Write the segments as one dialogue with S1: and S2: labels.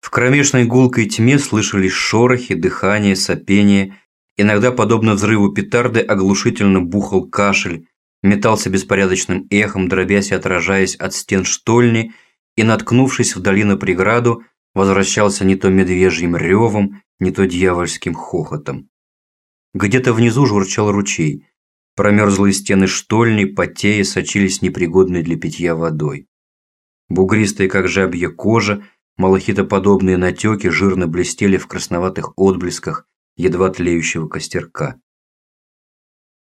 S1: В кромешной гулкой тьме слышались шорохи, дыхание, сопение. Иногда, подобно взрыву петарды, оглушительно бухал кашель, метался беспорядочным эхом, дробясь и отражаясь от стен штольни, и, наткнувшись вдали на преграду, возвращался не то медвежьим ревом, не то дьявольским хохотом. Где-то внизу журчал ручей. Промерзлые стены штольни, потея, сочились непригодной для питья водой. Бугристая, как жабья кожа, малахитоподобные натеки жирно блестели в красноватых отблесках едва тлеющего костерка.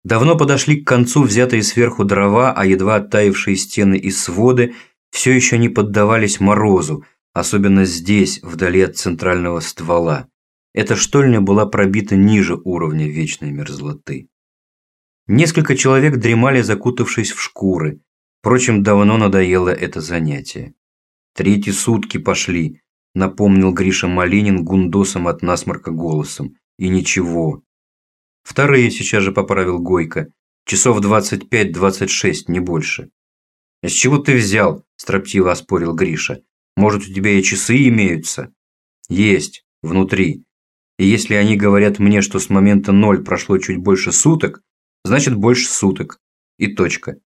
S1: Давно подошли к концу взятые сверху дрова, а едва оттаившие стены и своды все еще не поддавались морозу, особенно здесь, вдали от центрального ствола. Эта штольня была пробита ниже уровня вечной мерзлоты. Несколько человек дремали, закутавшись в шкуры. Впрочем, давно надоело это занятие. «Третьи сутки пошли», – напомнил Гриша Малинин гундосом от насморка голосом. «И ничего». «Вторые сейчас же поправил Гойко. Часов двадцать пять-двадцать шесть, не больше». «А с чего ты взял?» – строптиво оспорил Гриша. «Может, у тебя и часы имеются?» «Есть, внутри. И если они говорят мне, что с момента ноль прошло чуть больше суток, значит больше суток. И точка.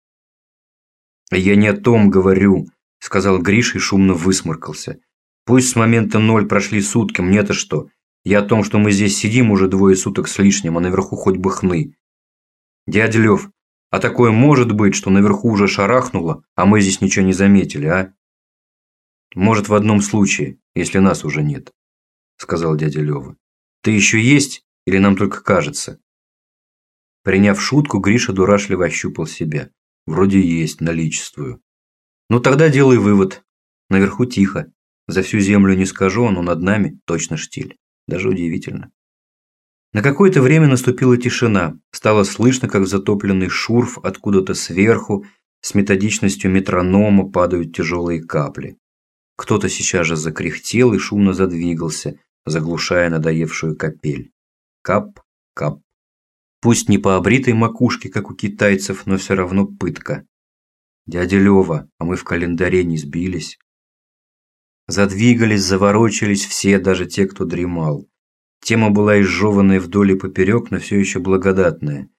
S1: «Я не о том говорю», – сказал Гриша и шумно высморкался. «Пусть с момента ноль прошли сутки, мне-то что? Я о том, что мы здесь сидим уже двое суток с лишним, а наверху хоть бы хны». «Дядя Лев, а такое может быть, что наверху уже шарахнуло, а мы здесь ничего не заметили, а?» «Может, в одном случае, если нас уже нет», – сказал дядя Лева. «Ты еще есть или нам только кажется?» Приняв шутку, Гриша дурашливо ощупал себя. Вроде есть, наличествую. Ну тогда делай вывод. Наверху тихо. За всю землю не скажу, но над нами точно штиль. Даже удивительно. На какое-то время наступила тишина. Стало слышно, как затопленный шурф откуда-то сверху с методичностью метронома падают тяжелые капли. Кто-то сейчас же закряхтел и шумно задвигался, заглушая надоевшую капель. Кап, кап, Пусть не по обритой макушке, как у китайцев, но все равно пытка. Дядя Лева, а мы в календаре не сбились. Задвигались, заворочились все, даже те, кто дремал. Тема была изжеванная вдоль и поперек, но все еще благодатная.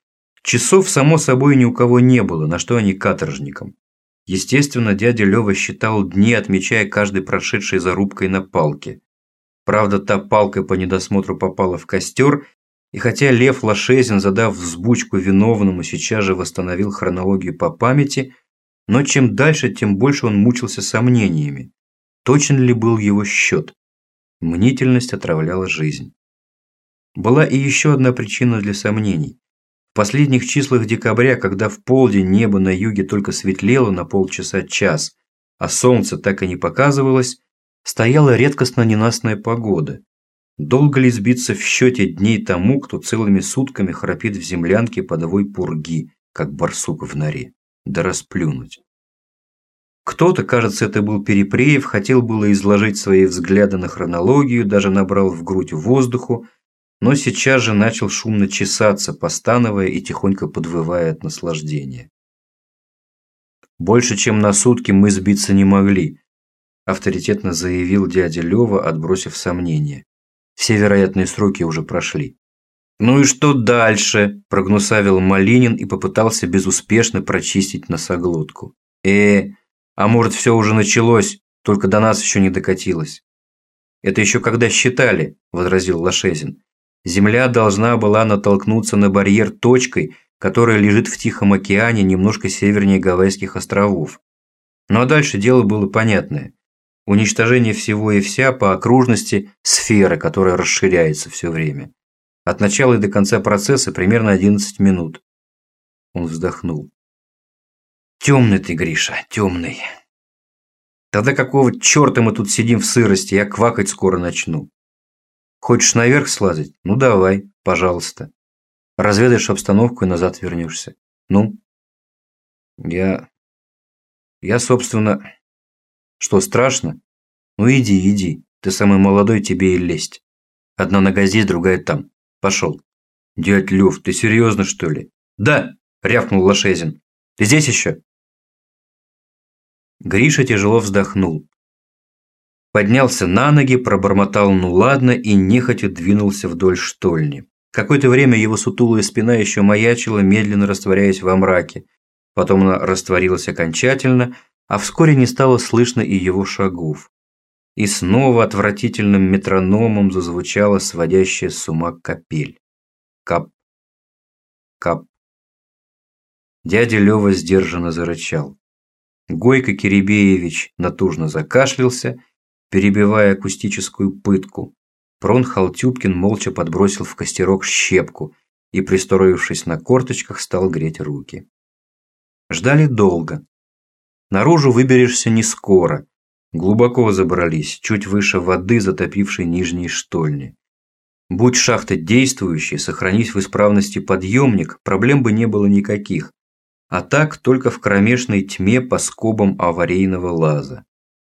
S1: Часов, само собой, ни у кого не было, на что они каторжникам. Естественно, дядя Лева считал дни, отмечая каждый прошедший зарубкой на палке. Правда, та палка по недосмотру попала в костер, и хотя Лев Лошезин, задав взбучку виновному, сейчас же восстановил хронологию по памяти, но чем дальше, тем больше он мучился сомнениями. Точен ли был его счет? Мнительность отравляла жизнь. Была и еще одна причина для сомнений. В последних числах декабря, когда в полдень небо на юге только светлело на полчаса-час, а солнце так и не показывалось, стояла редкостно ненастная погода. Долго ли сбиться в счете дней тому, кто целыми сутками храпит в землянке подовой пурги, как барсук в норе? Да расплюнуть. Кто-то, кажется, это был Перепреев, хотел было изложить свои взгляды на хронологию, даже набрал в грудь воздуху, но сейчас же начал шумно чесаться, постановая и тихонько подвывая от наслаждения. «Больше, чем на сутки мы сбиться не могли», авторитетно заявил дядя Лева, отбросив сомнения. Все вероятные сроки уже прошли. «Ну и что дальше?» – прогнусавил Малинин и попытался безуспешно прочистить носоглотку. э а может все уже началось, только до нас еще не докатилось?» «Это еще когда считали», – возразил Лошезин. «Земля должна была натолкнуться на барьер точкой, которая лежит в Тихом океане немножко севернее Гавайских островов. Ну а дальше дело было понятное уничтожение всего и вся по окружности сферы, которая расширяется все время. От начала и до конца процесса примерно 11 минут. Он вздохнул. Темный ты, Гриша, темный. Тогда какого черта мы тут сидим в сырости, я квакать скоро начну. Хочешь наверх слазить? Ну давай, пожалуйста. Разведаешь обстановку и назад вернешься. Ну? Я... Я, собственно... Что, страшно? Ну иди, иди. Ты самый молодой, тебе и лезть. Одна нога здесь, другая там. Пошел. Дядь Лев, ты серьезно, что ли? Да, рявкнул Лошезин. Ты здесь еще? Гриша тяжело вздохнул. Поднялся на ноги, пробормотал «ну ладно» и нехотя двинулся вдоль штольни. Какое-то время его сутулая спина еще маячила, медленно растворяясь во мраке. Потом она растворилась окончательно, а вскоре не стало слышно и его шагов. И снова отвратительным метрономом зазвучала сводящая с ума капель. Кап, кап. Дядя Лёва сдержанно зарычал. Гойко Киребеевич натужно закашлялся, перебивая акустическую пытку. Прон Халтюбкин молча подбросил в костерок щепку и, пристроившись на корточках, стал греть руки. Ждали долго. Наружу выберешься не скоро. Глубоко забрались, чуть выше воды, затопившей нижние штольни. Будь шахта действующей, сохранись в исправности подъемник, проблем бы не было никаких. А так только в кромешной тьме по скобам аварийного лаза.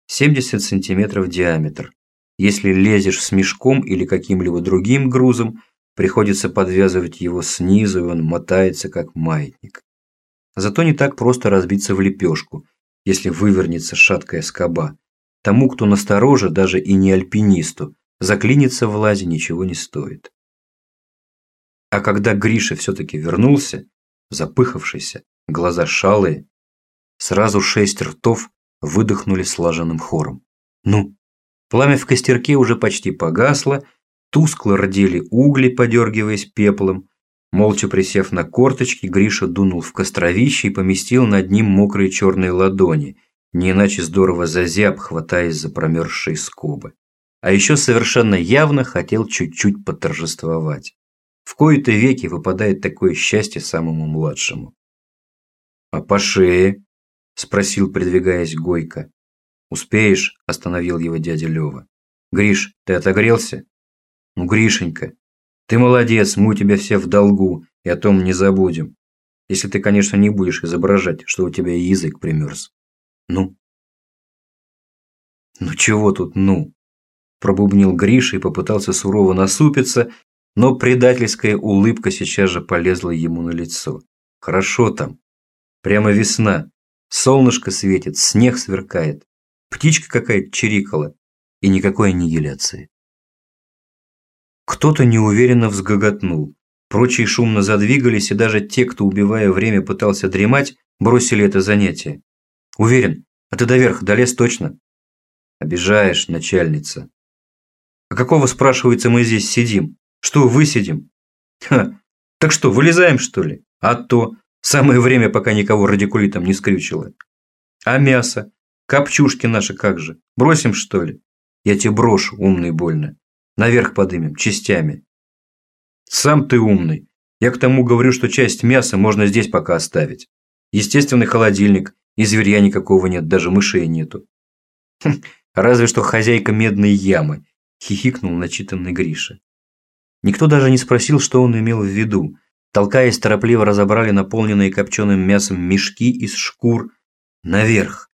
S1: 70 сантиметров диаметр. Если лезешь с мешком или каким-либо другим грузом, приходится подвязывать его снизу, и он мотается, как маятник. Зато не так просто разбиться в лепешку, если вывернется шаткая скоба. Тому, кто настороже, даже и не альпинисту, заклиниться в лазе ничего не стоит. А когда Гриша все-таки вернулся, запыхавшийся, глаза шалые, сразу шесть ртов выдохнули слаженным хором. «Ну?» Пламя в костерке уже почти погасло, тускло родили угли, подергиваясь пеплом. Молча присев на корточки, Гриша дунул в костровище и поместил над ним мокрые черные ладони, не иначе здорово зазяб, хватаясь за промерзшие скобы а еще совершенно явно хотел чуть-чуть поторжествовать. В кои-то веки выпадает такое счастье самому младшему. «А по шее?» – спросил, придвигаясь Гойко. «Успеешь?» – остановил его дядя Лева. «Гриш, ты отогрелся?» «Ну, Гришенька, ты молодец, мы у тебя все в долгу, и о том не забудем. Если ты, конечно, не будешь изображать, что у тебя язык примерз. Ну?» «Ну чего тут «ну»?» пробубнил Гриша и попытался сурово насупиться, но предательская улыбка сейчас же полезла ему на лицо. Хорошо там. Прямо весна. Солнышко светит, снег сверкает. Птичка какая-то чирикала. И никакой аннигиляции. Кто-то неуверенно взгоготнул. Прочие шумно задвигались, и даже те, кто, убивая время, пытался дремать, бросили это занятие. «Уверен, а ты до верха долез точно?» «Обижаешь, начальница», а какого, спрашивается, мы здесь сидим? Что высидим? Ха, так что, вылезаем, что ли? А то, самое время, пока никого радикулитом не скрючило. А мясо? Копчушки наши как же? Бросим, что ли? Я тебе брошу, умный больно. Наверх подымем, частями. Сам ты умный. Я к тому говорю, что часть мяса можно здесь пока оставить. Естественный холодильник, и зверя никакого нет, даже мышей нету. Хм, разве что хозяйка медной ямы – хихикнул начитанный Гриша. Никто даже не спросил, что он имел в виду. Толкаясь, торопливо разобрали наполненные копченым мясом мешки из шкур наверх.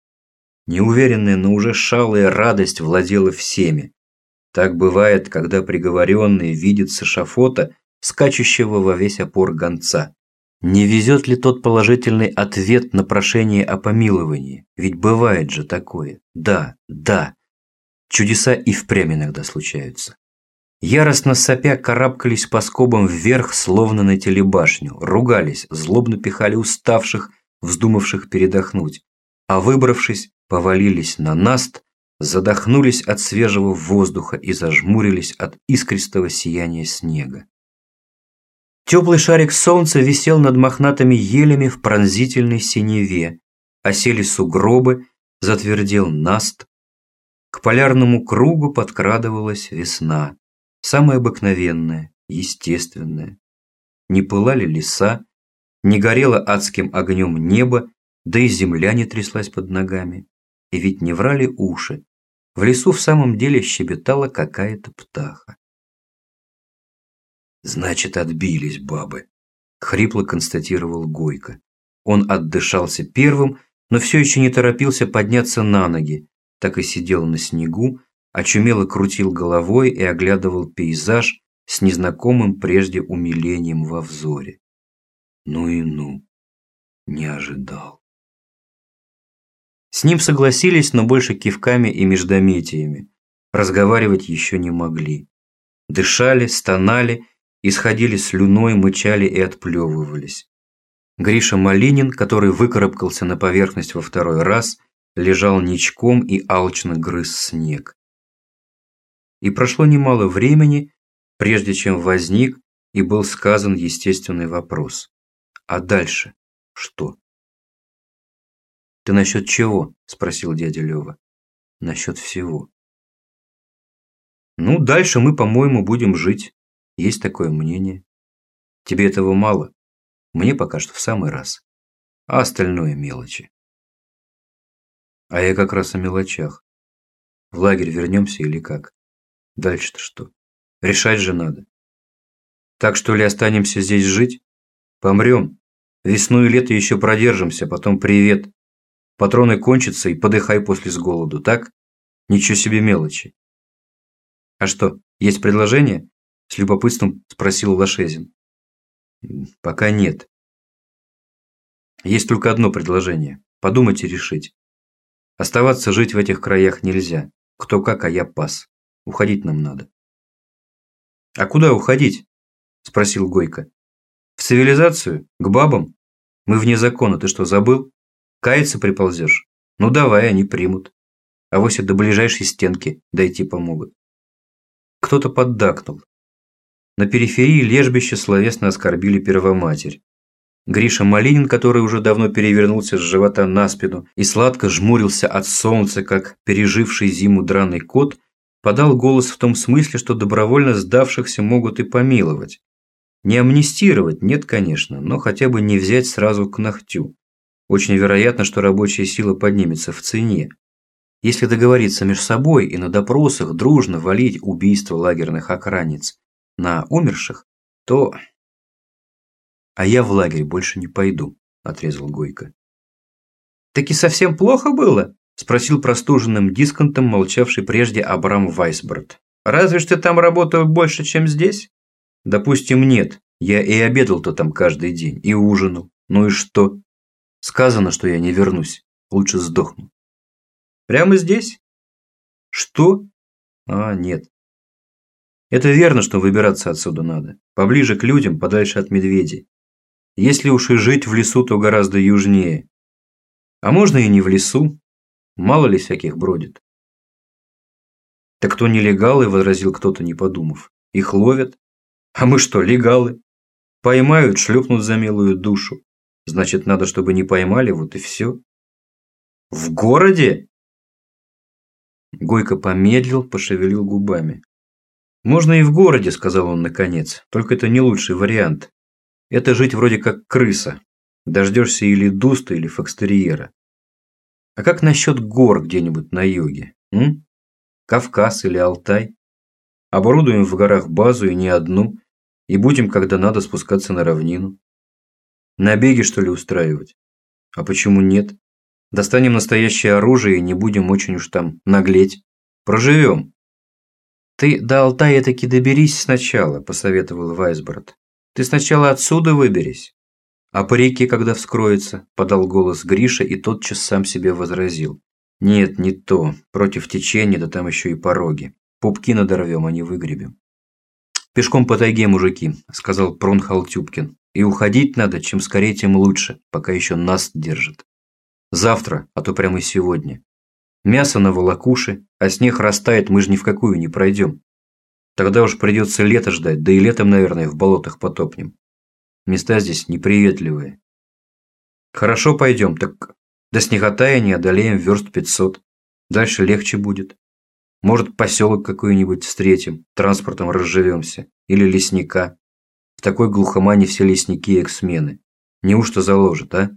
S1: Неуверенная, но уже шалая радость владела всеми. Так бывает, когда приговоренный видит с эшафота, скачущего во весь опор гонца. Не везет ли тот положительный ответ на прошение о помиловании? Ведь бывает же такое. Да, да. Чудеса и впрямь иногда случаются. Яростно сопя карабкались по скобам вверх, словно на телебашню, ругались, злобно пихали уставших, вздумавших передохнуть, а выбравшись, повалились на наст, задохнулись от свежего воздуха и зажмурились от искристого сияния снега. Теплый шарик солнца висел над мохнатыми елями в пронзительной синеве, осели сугробы, затвердел наст, к полярному кругу подкрадывалась весна, самая обыкновенная, естественная. Не пылали леса, не горело адским огнем небо, да и земля не тряслась под ногами. И ведь не врали уши. В лесу в самом деле щебетала какая-то птаха. «Значит, отбились бабы», — хрипло констатировал Гойко. Он отдышался первым, но все еще не торопился подняться на ноги, так и сидел на снегу, очумело крутил головой и оглядывал пейзаж с незнакомым прежде умилением во взоре. Ну и ну, не ожидал. С ним согласились, но больше кивками и междометиями. Разговаривать еще не могли. Дышали, стонали, исходили слюной, мычали и отплевывались. Гриша Малинин, который выкарабкался на поверхность во второй раз, лежал ничком и алчно грыз снег. И прошло немало времени, прежде чем возник и был сказан естественный вопрос. А дальше что? «Ты насчет чего?» – спросил дядя Лёва. «Насчет всего». «Ну, дальше мы, по-моему, будем жить. Есть такое мнение. Тебе этого мало?» Мне пока что в самый раз. А остальное мелочи. А я как раз о мелочах. В лагерь вернемся или как? Дальше-то что? Решать же надо. Так что ли останемся здесь жить? Помрем. Весну и лето еще продержимся, потом привет. Патроны кончатся и подыхай после с голоду, так? Ничего себе мелочи. А что, есть предложение? С любопытством спросил Лошезин. Пока нет. Есть только одно предложение. Подумать и решить. Оставаться жить в этих краях нельзя. Кто как, а я пас. Уходить нам надо. А куда уходить? Спросил Гойко. В цивилизацию? К бабам? Мы вне закона, ты что, забыл? Каяться приползешь? Ну давай, они примут. А вось до ближайшей стенки дойти помогут. Кто-то поддакнул. На периферии лежбища словесно оскорбили Первоматерь. Гриша Малинин, который уже давно перевернулся с живота на спину и сладко жмурился от солнца, как переживший зиму драный кот, подал голос в том смысле, что добровольно сдавшихся могут и помиловать. Не амнистировать, нет, конечно, но хотя бы не взять сразу к ногтю. Очень вероятно, что рабочая сила поднимется в цене. Если договориться между собой и на допросах дружно валить убийство лагерных охранниц на умерших, то... А я в лагерь больше не пойду, отрезал Гойко. Таки совсем плохо было? Спросил простуженным дисконтом, молчавший прежде Абрам Вайсборд. Разве ты там работал больше, чем здесь? Допустим, нет. Я и обедал-то там каждый день, и ужинал. Ну и что? Сказано, что я не вернусь. Лучше сдохну. Прямо здесь? Что? А, нет. Это верно, что выбираться отсюда надо. Поближе к людям, подальше от медведей. Если уж и жить в лесу, то гораздо южнее. А можно и не в лесу. Мало ли всяких бродит. Так кто нелегалы, возразил кто-то, не подумав. Их ловят. А мы что, легалы? Поймают, шлепнут за милую душу. Значит, надо, чтобы не поймали, вот и все. В городе? Гойко помедлил, пошевелил губами. «Можно и в городе», – сказал он наконец, – «только это не лучший вариант. Это жить вроде как крыса. Дождешься или дуста, или фокстерьера. А как насчет гор где-нибудь на юге? М? Кавказ или Алтай? Оборудуем в горах базу и не одну, и будем, когда надо, спускаться на равнину. Набеги, что ли, устраивать? А почему нет? Достанем настоящее оружие и не будем очень уж там наглеть. Проживем. «Ты до Алтая таки доберись сначала», – посоветовал Вайсборд. «Ты сначала отсюда выберись». «А по реке, когда вскроется?» – подал голос Гриша и тотчас сам себе возразил. «Нет, не то. Против течения, да там еще и пороги. Пупки надорвем, а не выгребем». «Пешком по тайге, мужики», – сказал Пронхал Тюбкин. «И уходить надо, чем скорее, тем лучше, пока еще нас держит. Завтра, а то прямо сегодня. Мясо на волокуши, а снег растает, мы же ни в какую не пройдем. Тогда уж придется лето ждать, да и летом, наверное, в болотах потопнем. Места здесь неприветливые. Хорошо пойдем, так до снеготаяния одолеем верст пятьсот. Дальше легче будет. Может, поселок какой-нибудь встретим, транспортом разживемся. Или лесника. В такой глухомане все лесники эксмены. Неужто заложит, а?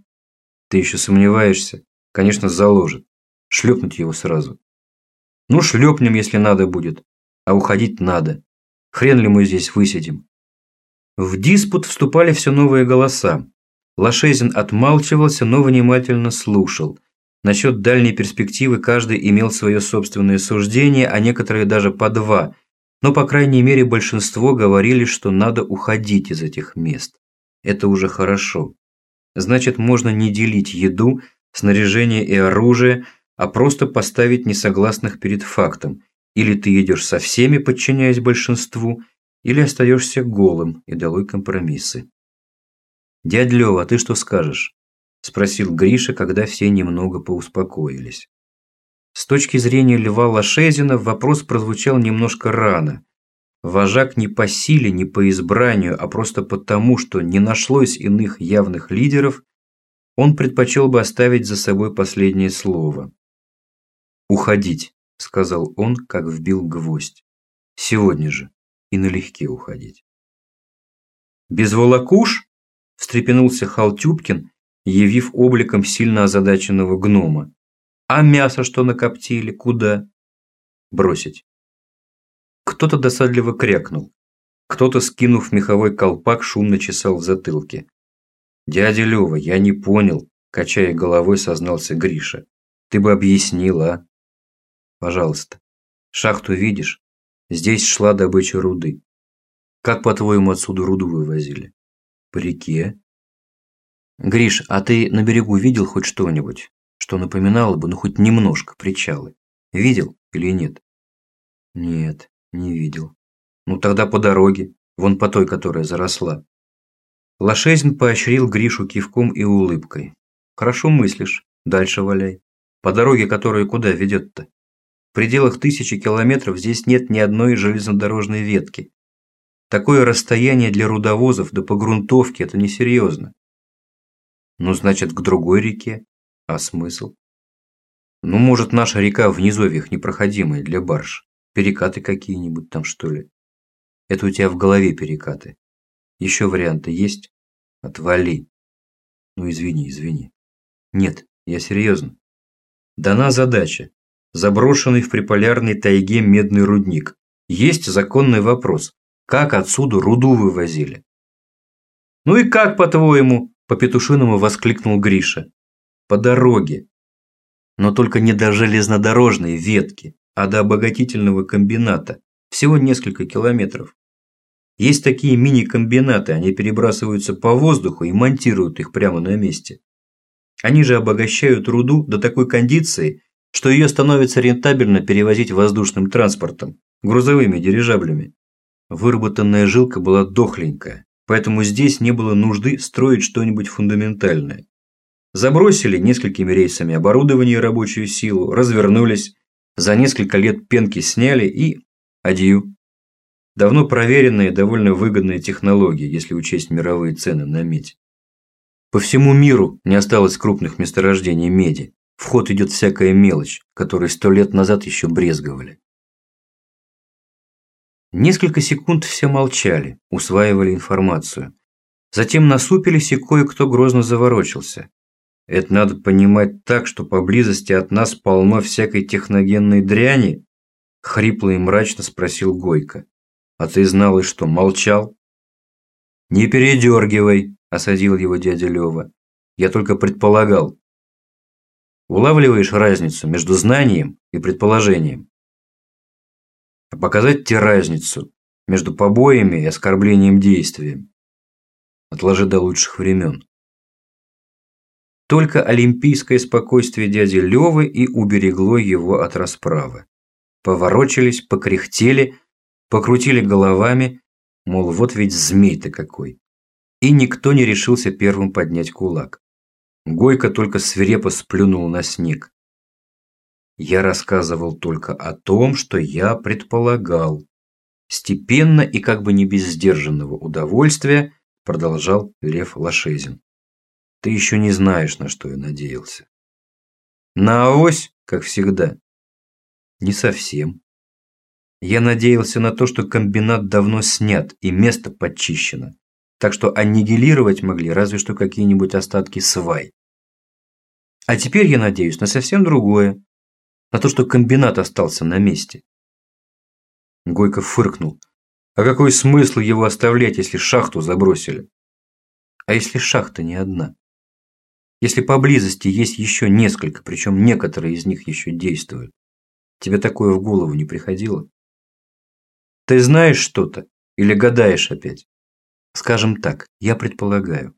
S1: Ты еще сомневаешься? Конечно, заложит. Шлепнуть его сразу. Ну, шлепнем, если надо будет. А уходить надо. Хрен ли мы здесь высидим? В диспут вступали все новые голоса. Лошезин отмалчивался, но внимательно слушал. Насчет дальней перспективы каждый имел свое собственное суждение, а некоторые даже по два. Но, по крайней мере, большинство говорили, что надо уходить из этих мест. Это уже хорошо. Значит, можно не делить еду, снаряжение и оружие, а просто поставить несогласных перед фактом. Или ты идешь со всеми, подчиняясь большинству, или остаешься голым и долой компромиссы. «Дядь Лёва, а ты что скажешь?» – спросил Гриша, когда все немного поуспокоились. С точки зрения Льва Лошезина вопрос прозвучал немножко рано. Вожак не по силе, не по избранию, а просто потому, что не нашлось иных явных лидеров, он предпочел бы оставить за собой последнее слово. «Уходить», – сказал он, как вбил гвоздь. «Сегодня же. И налегке уходить». «Без волокуш?» – встрепенулся Халтюбкин, явив обликом сильно озадаченного гнома. А мясо что накоптили? Куда? Бросить. Кто-то досадливо крякнул. Кто-то, скинув меховой колпак, шумно чесал в затылке. «Дядя Лёва, я не понял», – качая головой, сознался Гриша. «Ты бы объяснил, а?» «Пожалуйста. Шахту видишь? Здесь шла добыча руды. Как, по-твоему, отсюда руду вывозили?» «По реке». «Гриш, а ты на берегу видел хоть что-нибудь? Что напоминало бы, ну хоть немножко, причалы. Видел или нет? Нет, не видел. Ну тогда по дороге, вон по той, которая заросла. Лошезин поощрил Гришу кивком и улыбкой. Хорошо мыслишь, дальше валяй. По дороге, которая куда ведет-то? В пределах тысячи километров здесь нет ни одной железнодорожной ветки. Такое расстояние для рудовозов до погрунтовки – это несерьезно. Ну, значит, к другой реке. А смысл? Ну, может, наша река в низовьях непроходимая для барж. Перекаты какие-нибудь там, что ли? Это у тебя в голове перекаты. Еще варианты есть? Отвали. Ну, извини, извини. Нет, я серьезно. Дана задача. Заброшенный в приполярной тайге медный рудник. Есть законный вопрос. Как отсюда руду вывозили? Ну и как, по-твоему? По-петушиному воскликнул Гриша по дороге. Но только не до железнодорожной ветки, а до обогатительного комбината. Всего несколько километров. Есть такие мини-комбинаты, они перебрасываются по воздуху и монтируют их прямо на месте. Они же обогащают руду до такой кондиции, что ее становится рентабельно перевозить воздушным транспортом, грузовыми дирижаблями. Выработанная жилка была дохленькая, поэтому здесь не было нужды строить что-нибудь фундаментальное. Забросили несколькими рейсами оборудование и рабочую силу, развернулись, за несколько лет пенки сняли и адью. Давно проверенные, довольно выгодные технологии, если учесть мировые цены на медь. По всему миру не осталось крупных месторождений меди. В ход идет всякая мелочь, которой сто лет назад еще брезговали. Несколько секунд все молчали, усваивали информацию. Затем насупились и кое-кто грозно заворочился. Это надо понимать так, что поблизости от нас полно всякой техногенной дряни? Хрипло и мрачно спросил Гойко. А ты знал и что, молчал? Не передергивай, осадил его дядя Лева. Я только предполагал. Улавливаешь разницу между знанием и предположением? А показать тебе разницу между побоями и оскорблением действием. Отложи до лучших времен. Только олимпийское спокойствие дяди Левы и уберегло его от расправы. Поворочились, покряхтели, покрутили головами, мол, вот ведь змей-то какой. И никто не решился первым поднять кулак. Гойко только свирепо сплюнул на снег. Я рассказывал только о том, что я предполагал. Степенно и как бы не без сдержанного удовольствия продолжал Лев Лошезин. Ты еще не знаешь, на что я надеялся. На авось, как всегда. Не совсем. Я надеялся на то, что комбинат давно снят и место подчищено, так что аннигилировать могли разве что какие-нибудь остатки свай. А теперь я надеюсь на совсем другое, на то, что комбинат остался на месте. Гойко фыркнул. А какой смысл его оставлять, если шахту забросили? А если шахта не одна? Если поблизости есть еще несколько, причем некоторые из них еще действуют. Тебе такое в голову не приходило? Ты знаешь что-то или гадаешь опять? Скажем так, я предполагаю.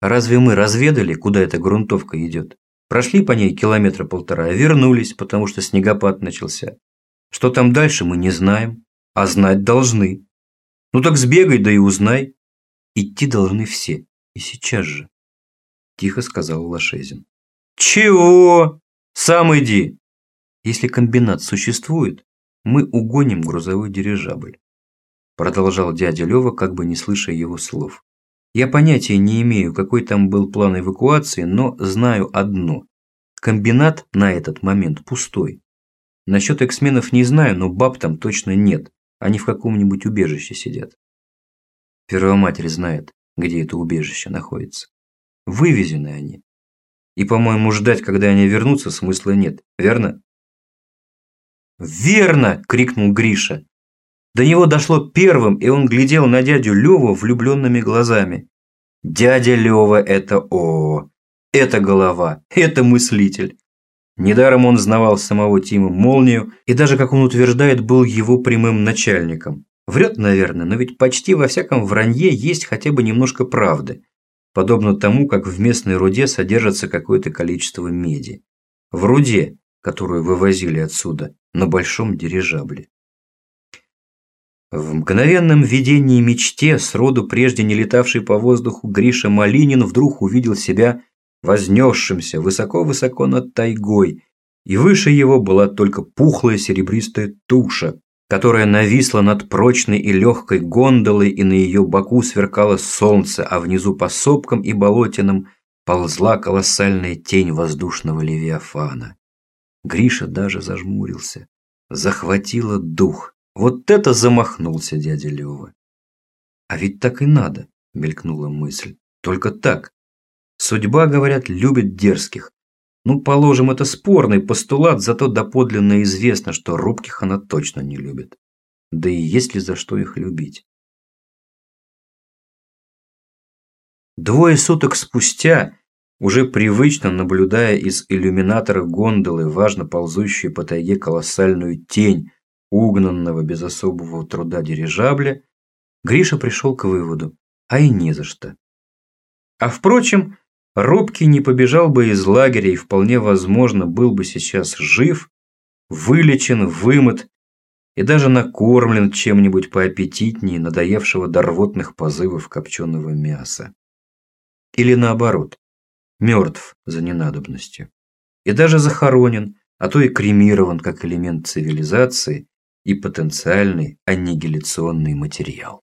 S1: Разве мы разведали, куда эта грунтовка идет? Прошли по ней километра полтора, вернулись, потому что снегопад начался. Что там дальше, мы не знаем, а знать должны. Ну так сбегай, да и узнай. Идти должны все, и сейчас же. Тихо сказал Лошезин. Чего? Сам иди. Если комбинат существует, мы угоним грузовой дирижабль. Продолжал дядя Лева, как бы не слыша его слов. Я понятия не имею, какой там был план эвакуации, но знаю одно. Комбинат на этот момент пустой. Насчет эксменов не знаю, но баб там точно нет. Они в каком-нибудь убежище сидят. Первоматерь знает, где это убежище находится. Вывезены они. И, по-моему, ждать, когда они вернутся, смысла нет. Верно? «Верно!» – крикнул Гриша. До него дошло первым, и он глядел на дядю Леву влюбленными глазами. Дядя Лева – это о, это голова, это мыслитель. Недаром он знавал самого Тима Молнию и даже, как он утверждает, был его прямым начальником. Врет, наверное, но ведь почти во всяком вранье есть хотя бы немножко правды. Подобно тому, как в местной руде содержится какое-то количество меди. В руде, которую вывозили отсюда, на большом дирижабле. В мгновенном видении мечте, сроду прежде не летавший по воздуху, Гриша Малинин вдруг увидел себя вознесшимся высоко-высоко над тайгой, и выше его была только пухлая серебристая туша, которая нависла над прочной и легкой гондолой, и на ее боку сверкало солнце, а внизу по сопкам и болотинам ползла колоссальная тень воздушного левиафана. Гриша даже зажмурился. Захватило дух. Вот это замахнулся дядя Лёва. А ведь так и надо, мелькнула мысль. Только так. Судьба, говорят, любит дерзких. Ну, положим, это спорный постулат, зато доподлинно известно, что рубких она точно не любит. Да и есть ли за что их любить? Двое суток спустя, уже привычно наблюдая из иллюминатора гондолы, важно ползущую по тайге колоссальную тень угнанного без особого труда дирижабля, Гриша пришел к выводу, а и не за что. А впрочем, Робкий не побежал бы из лагеря и вполне возможно был бы сейчас жив, вылечен, вымыт и даже накормлен чем-нибудь поаппетитнее надоевшего до рвотных позывов копченого мяса. Или наоборот, мертв за ненадобностью. И даже захоронен, а то и кремирован как элемент цивилизации и потенциальный аннигиляционный материал.